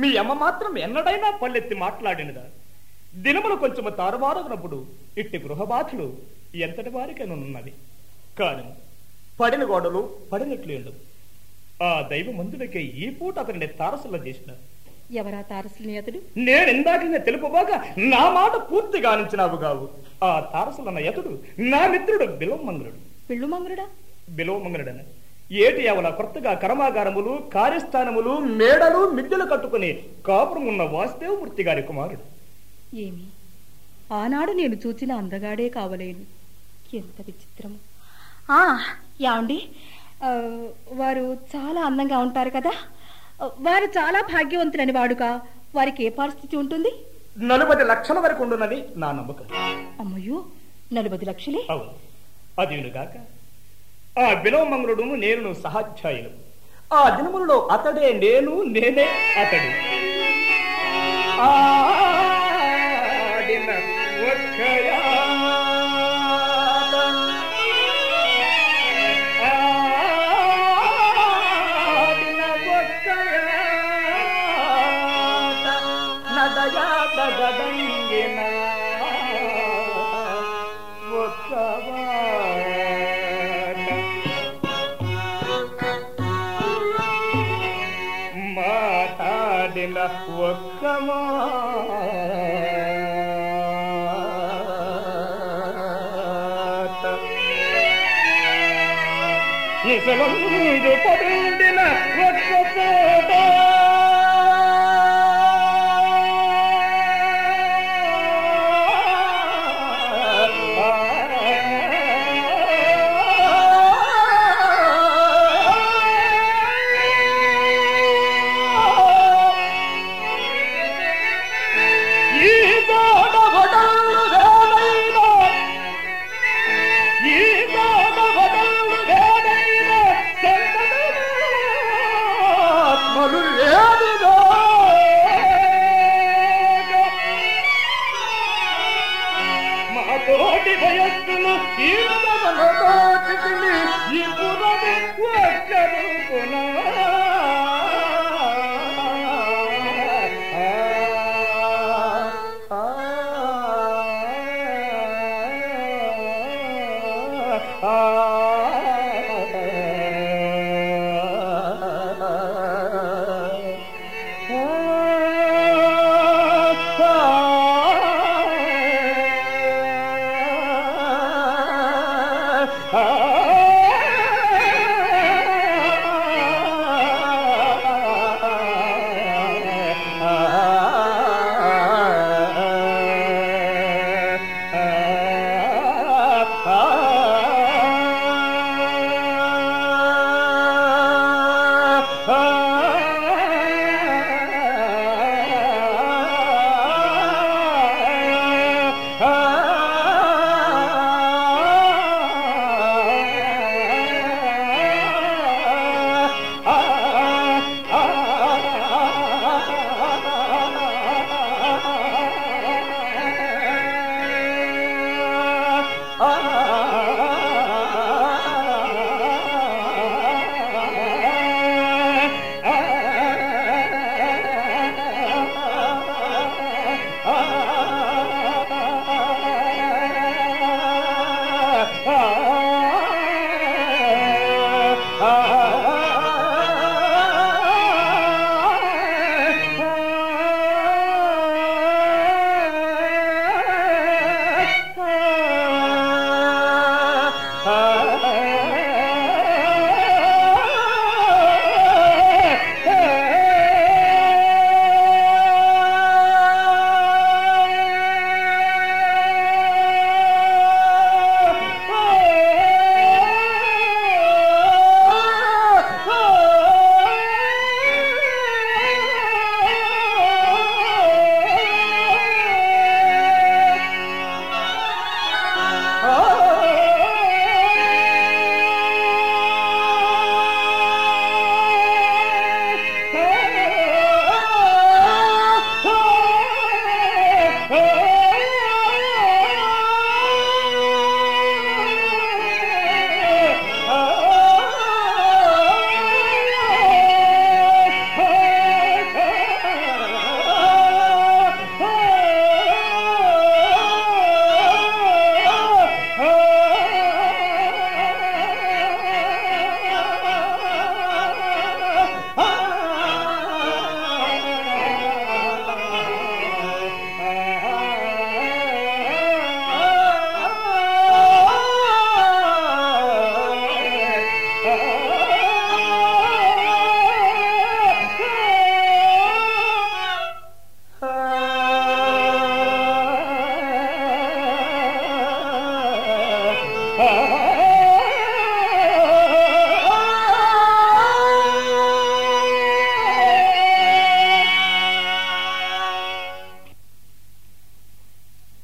మీ అమ్మ మాత్రం ఎన్నడైనా పల్లెత్తి మాట్లాడినదా? దినములు కొంచెము తారుమారుగునప్పుడు ఇట్టి గృహబాధలు ఎంతటి వారికైనాన్నది కాని పడిన గోడలు పడినట్లు ఉండవు ఆ దైవ మందులకే ఈ పూట అతనిని తారసుల చేసిన. ఎవరా తారసుని అతడు? నేను ఇందాకనే తెలుపుబాగా నా మాట పూర్తిగా ఆనించినావు కావు ఆ తారసులన్న యతుడు నా మిత్రుడు బిలవమంగళుడు పిళ్ళుమంగురుడా బిలవమంగళుడన ఏటి అవల కొత్తగా కర్మాగారములు కార్యస్థానములు మేడలు మిద్దెలు కట్టుకుని కాపురం ఉన్న వాసుదేవమూర్తి గారి కుమారుడు. ఏమి? ఆనాడు నేను చూచిన అందగాడే కావలేను. ఎంత విచిత్రము. ఆ వారు చాలా అందంగా ఉంటారు కదా? వారు చాలా భాగ్యవంతులని వాడుగా వారికి ఏ పరిస్థితి ఉంటుంది? నలుబది లక్షల వరకు ఉండున్నది నా నమ్మకం. అమ్మయ్యో నలభై లక్షలే? అవును. అదియునుగాక ఆ బిలవమంగళుడు నేను సహాధ్యాయులు. ఆ దినములలో అతడే నేను నేనే అతడు. ఆ لهوك كما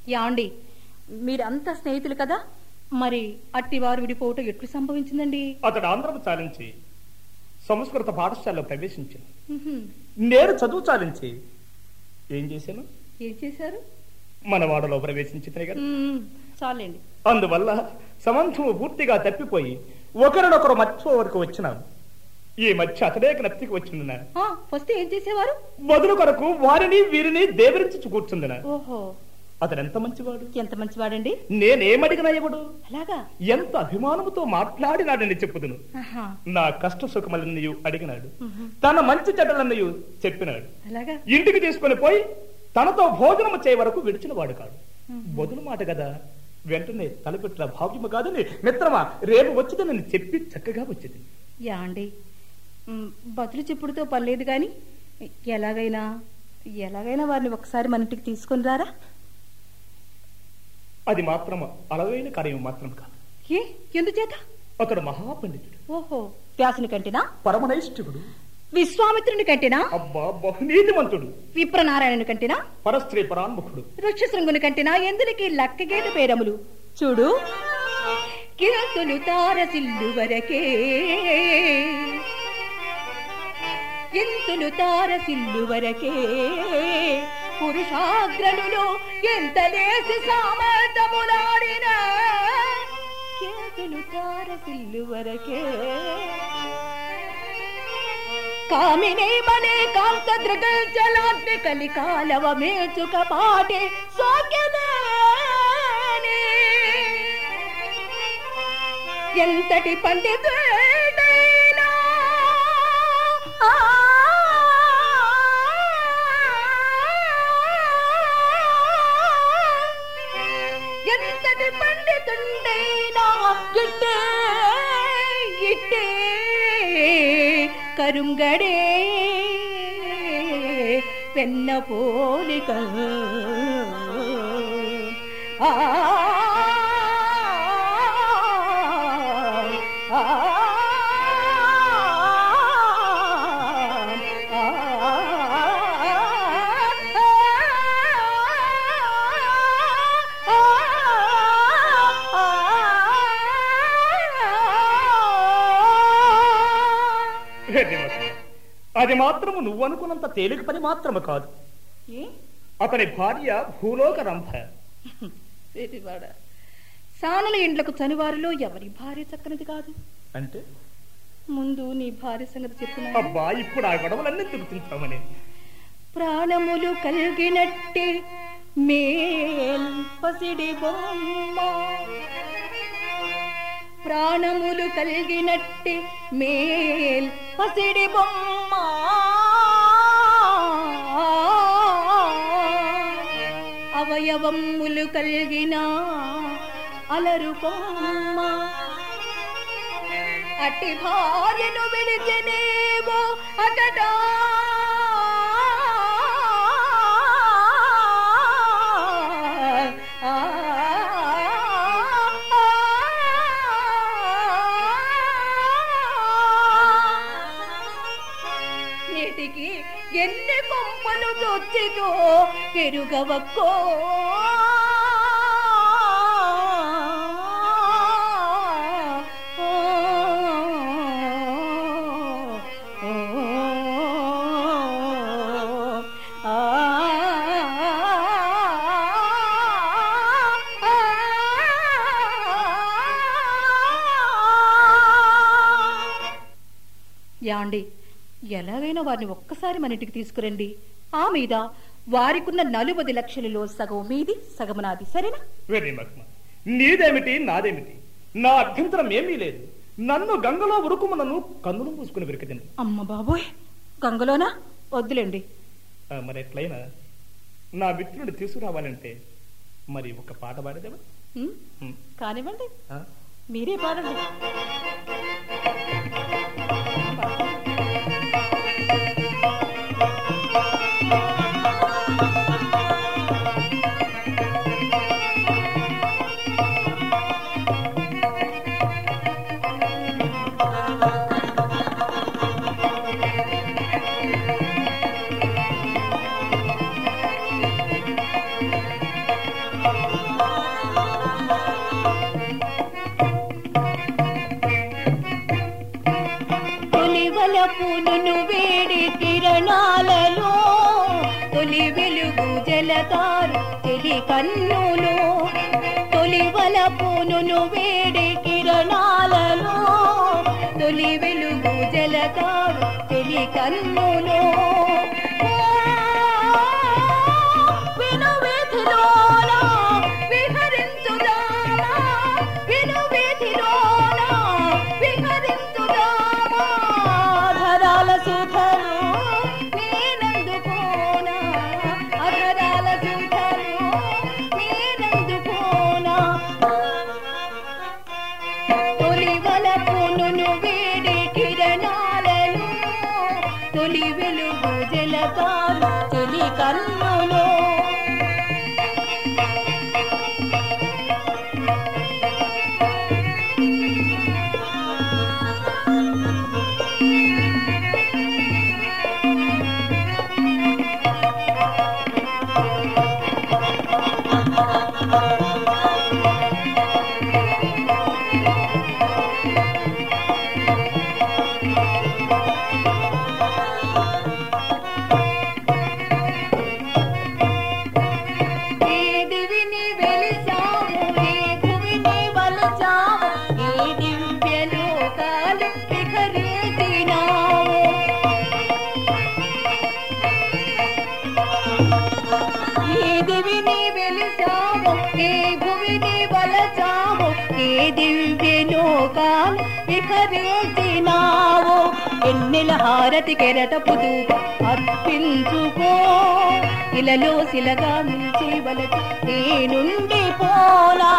యాండి మీరంతా స్నేహితులు కదా? మరి అట్టి వారు విడిపోవటం ఎట్లు సంభవించిందండి? అతడు ఆంధ్రం చాలించి సంస్కృత పాఠశాలలో ప్రవేశించాను నేను చదువు చాలించి ఏం చేశాను? ఏం చేశారు? మన వాడలో ప్రవేశించి చాలండి. అందువల్ల సమంతము పూర్తిగా తప్పిపోయి ఒకరినొకరు మర్చిపో వరకు వచ్చినాం ఈ మధ్య అతడే జ్ఞప్తికి వచ్చిందిన. ఆ, వస్తే ఏం చేసేవారు? బదులు కొరకు వారిని వీరిని దేవరించి కూర్చుందిన. ఓహో. అతడు ఎంత మంచివాడు? ఎంత మంచివాడండి? నేనేమడిగినా ఇవ్వడు అలాగా? ఎంత అభిమానముతో మాట్లాడినాడని చెప్పుదును. నా కష్ట సుఖములన్నయు అడిగినాడు. తన మంచి చెడ్డలన్నయు చెప్పినాడు. ఇంటికి తీసుకొని పోయి తనతో భోజనము చేయ వరకు విడిచిన వాడు కాడు. బదులు మాట కదా వెంటనే తలపెట్టిన భాగ్యము కాదని మిత్రమా రేపు వచ్చిందని చెప్పి చక్కగా వచ్చింది. యాండి బతులు చెప్పుడుతో పర్లేదు కానీ ఎలాగైనా ఎలాగైనా వారిని ఒకసారి మన ఇంటికి తీసుకొని రారా? అది మాత్రం అలవైన కార్యం మాత్రం కాదు. ఏ ఎందుచేత? అతడు మహాపండితుడు. ఓహో వ్యాసుని కంటేనా? పరమనైష్ఠికుడు. విశ్వామిత్రుని కంటేనా? అబ్బా బహునీతిమంతుడు. విప్రనారాయణుని కంటేనా? పరస్త్రీ పరాన్ముఖుడు. ఋష్యశృంగుని కంటేనా? ఎందులకి లక్కగేద పేరములు? చూడు. కిరతులు తారసిల్లు వరకే. ఎంతులు తారసిల్లు వరకే. పురుషాగ్రనులు ఎంత లేసి సామర్థములాడిన. కేతులు తారసిల్లు వరకే. కామిని మనే కాంత దృగల్ జలాగ్ని కలికాలవ మేచుక పాటే సోకెదాని ఎంతటి పండితుడైనా వెన్న పోలిక ఆ ఆ, అది మాత్రం- అది మాత్రము నువ్వు అనుకున్నంత తేలిక పని మాత్రము కాదు. ఏ? అతని భార్య భూలోక రంభ. సానల ఇండ్లకు చనివారిలో ఎవరి భార్య చక్కనిది కాదు? అంటే? ముందు నీ భార్య సంగతి చెప్పున్నా అబ్బా ఇప్పుడు ఆ గొడవలన్నీ తిరుగుతుంటామని ప్రాణములు కలిగినట్టే మేల్ పసిడి బొమ్మ. ప్రాణములు కలిగినట్టే మేల్ పసిడి బొమ్మ. అవయవములు కలిగిన అలరు బొమ్మ. అట్టి భార్యను విడిచినేవో అకట ఎరుగవక్కో యాండి ఎలాగైనా వారిని ఒక్కసారి మన ఇంటికి తీసుకురండి ఆ మీద వారికున్న నలుబది లక్షలలో సగం మీది సగం నాది సరేనా? వెరీ మహిమ నీదేమిటి నాదేమిటి? నా అభ్యంతరం ఏమీ లేదు. నన్ను గంగలో ఉరుకుమనను కన్నులు మూసుకుని వెరికదింది అమ్మ బాబోయ్ గంగలోనా? వద్దులేండి. మరి ఎట్లయినా నా మిత్రుడిని తీసుకురావాలంటే మరి ఒక పాట ఉమ్. కానివ్వండి? మీరే పాడండి. విహరించినావు ఎన్నెల హారతి కెరటపు దూపం అర్పించుకో. ఇలలో శిలగా నిలిచి వలచి నేనుండి పోలా.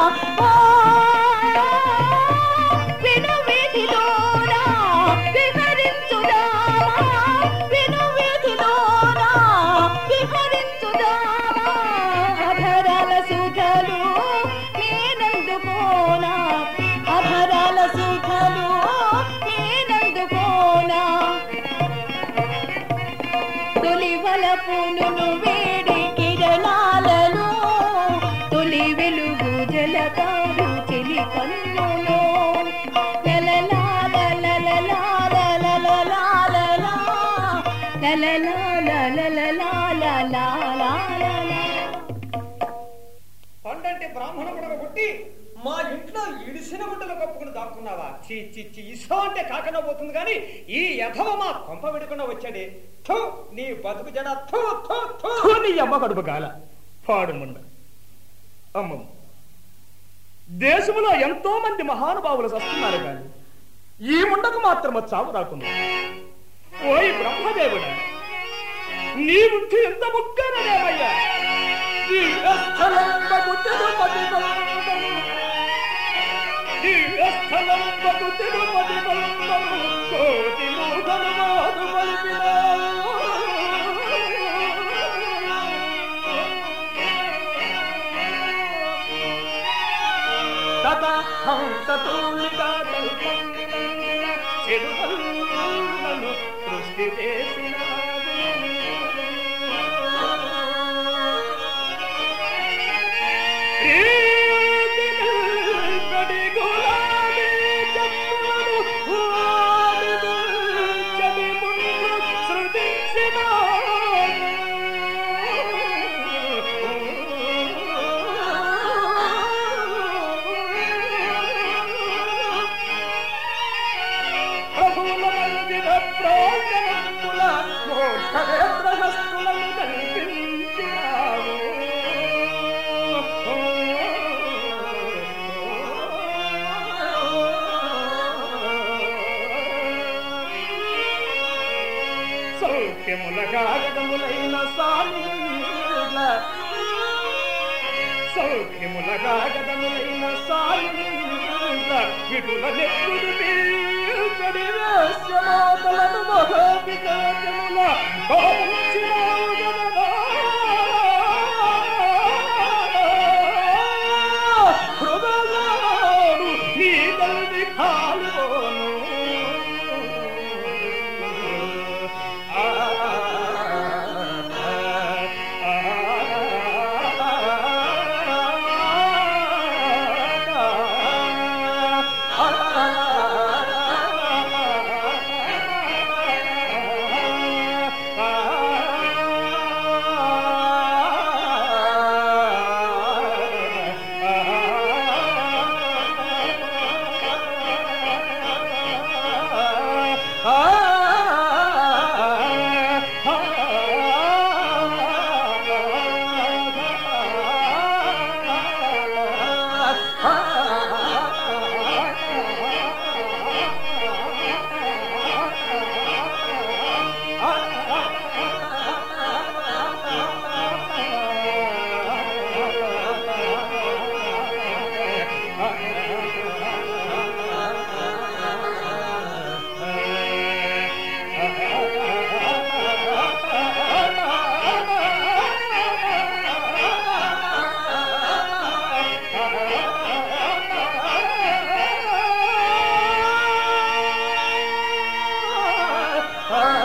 బ్రాహ్మణ గుడగ కొట్టి మా ఇంట్లో ఇడిసిన గుడ్డలు కప్పుకుని దాక్కున్నావా? చీ చి చీ ఇష్టం అంటే కాకుండా పోతుంది కానీ ఈ యథవ మా కొంప విడకుండా వచ్చాడే. థూ నీ బతుకు జడ థూ థూ థూ. నీ అమ్మ కడుపు గాల. పాడు ముండ. దేశంలో ఎంతో మంది మహానుభావులు వస్తున్నారు కానీ ఈ ముండకు మాత్రం చావు రాకుండా. ఓయ్ బ్రహ్మదేవుడా నీ బుద్ధి ఎంత ముక్కనదేవయ్యా Thank you. Burn.